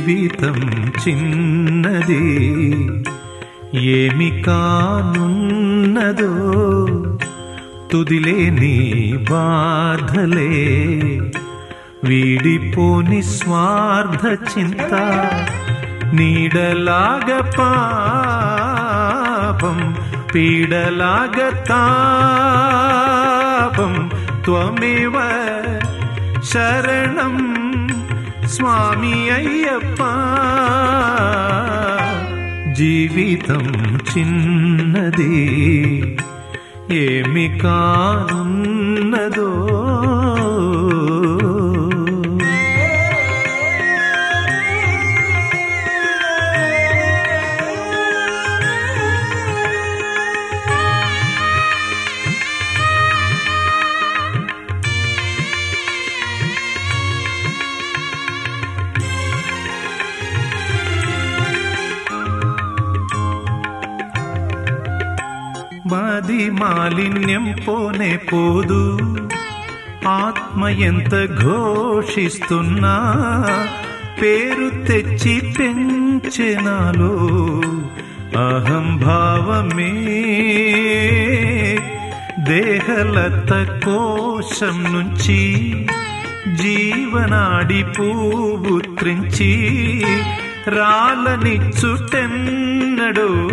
జీవితం చిన్నది. ఏమి కానున్నదో తుదిలే నీ బాధలే. వీడిపోని స్వార్థ చింత నీడలాగ పాపం పీడలాగ తాపం త్వమేవ శరణం స్వామి అయ్యప్ప. జీవితం చిన్నది ఏమి కానున్నదో మాది మాలిన్యం పోనే పోదు. ఆత్మ ఎంత ఘోషిస్తున్నా పేరు తెచ్చి పెంచెనాలో అహంభావమే. దేహలత కోశం నుంచి జీవనాడి పూవు త్రించి రాలనిచ్చుటెన్నడో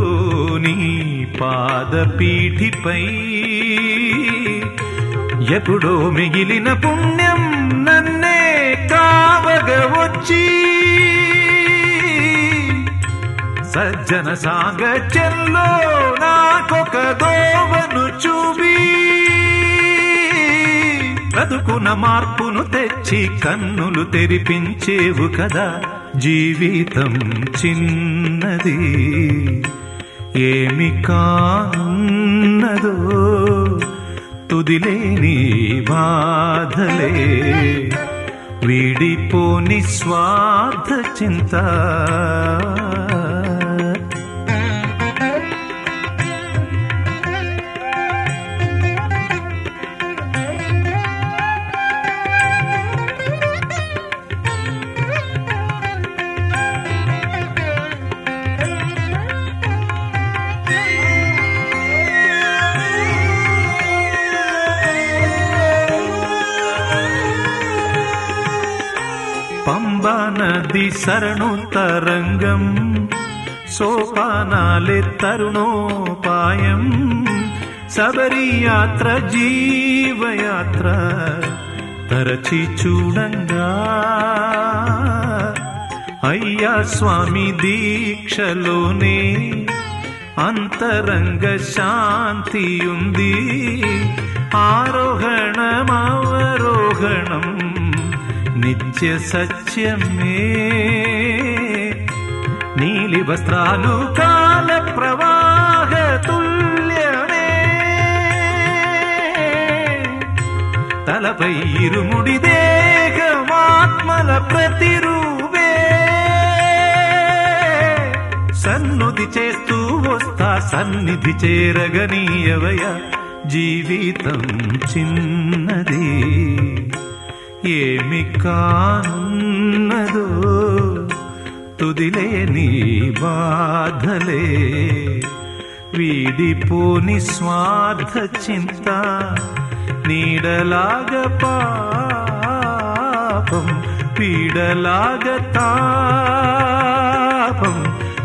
నీ పాదపీఠిపై. ఎప్పుడో మిగిలిన పుణ్యం నన్నే కావగ వచ్చి. సజ్జన చెల్లో నాకొక దోవను చూపి. బ్రతుకున మార్పును తెచ్చి కన్నులు తెరిపించేవు కదా. జీవితం చిన్నది ఏమి కానున్నదో తుదిలేని బాధలే. వీడిపోని స్వార్థ చింత పంబా నది శరణు తరంగం సోపానాలే తరుణోపాయం శబరి యాత్ర జీవయాత్ర తరచి చూడంగా అయ్యా స్వామి దీక్షలోనే అంతరంగ శాంతి ఉంది ఆరోహణమవరోహణం నిత్య సత్యమే. నీలి వస్త్రాలు కాల ప్రవాహ తుల్యమే. తలపై ఇరుముడి దేహమాత్మల ప్రతిరూపే. సన్నుది చేస్తూ వస్తా సన్నిధి చేరగనీయవయ జీవితం చిన్నది. ఏమి కానున్నదో తుదిలేని బాధలే వీడిపోని స్వార్థ చింత నీడలాగ పాపం పీడలాగ తాపం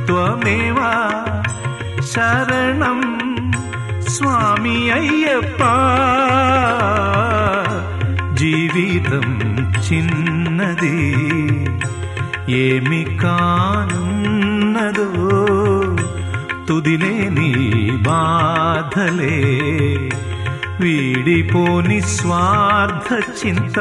త్వమేవా శరణం స్వామి అయ్యప్ప జీవితం చిన్నది ఏమి కానున్నదో తుదిలేని బాధలే. వీడిపోని స్వార్థ చింత.